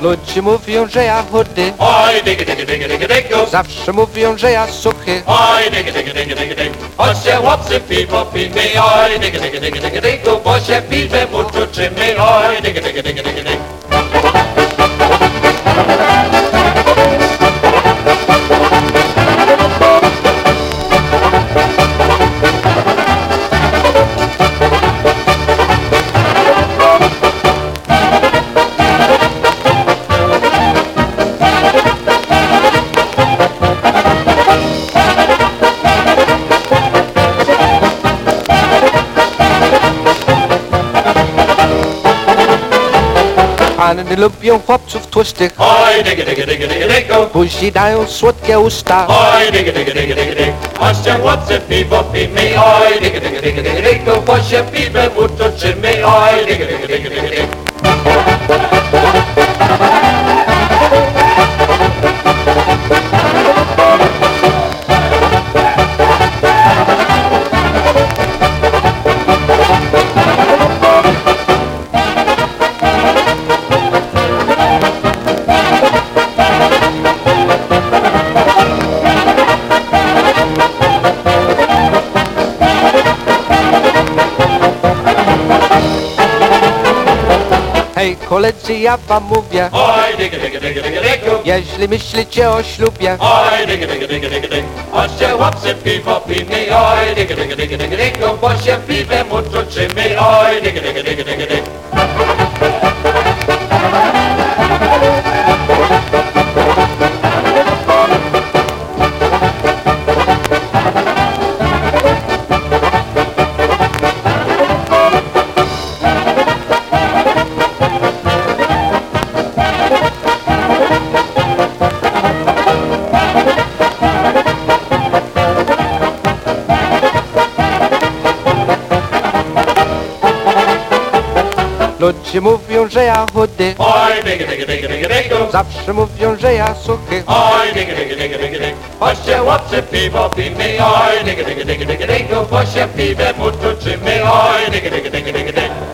Ludzie mówią, że ja chudy, Oj, dygy, dygy, dygy, dygy, dygu. zawsze mówią, że ja suchy. Oj, dygy, dygy, dygy, dygy, dygu. Chodźcie chłopcy, piwo pijmy, oj, dygy, dygy, dygy, dygy, dygu, bo się piwem uczuczymy, oj, dygy, dygy, dygy, dygy, dygu. Panny lubią chłopców tłustych, Oj, dygy, dygy, dygy, dygy, dygu. buzi dają słodkie usta. Oj, dygy, dygy, dygy, dygy, dygu. Chodźcie chłopcy, piwo pijmy, oj, dygy, dygy, dygy, dygy, dygu, bo się piwem uczuczymy, oj, dygy, dygy, dygy, dygy, dygu. Hej, koledzy, ja wam mówię Oj, dygi, dygi, dygi, dygi, dygu Jeśli myślicie o ślubie Oj, dygi, dygi, dygi, dygi, dygu Chodźcie łapcy piwo pijmy Oj, dygi, dygi, dygi, dygi, dygu Bo się piwem uczuczymy Oj, dygi, dygi, dygi, dygi, dygu Ci mówią, że ja chudy Oj, dygi, dygi, dygi, dygi, dygu Zawsze mówią, że ja suchy Oj, dygi, dygi, dygi, dygi, dygu Chodźcie łopcy, piwo pijmy Oj, dygi, dygi, dygi, dygi, dygu Bo się piwem utuczymy Oj, dygi, dygi, dygi, dygi, dygu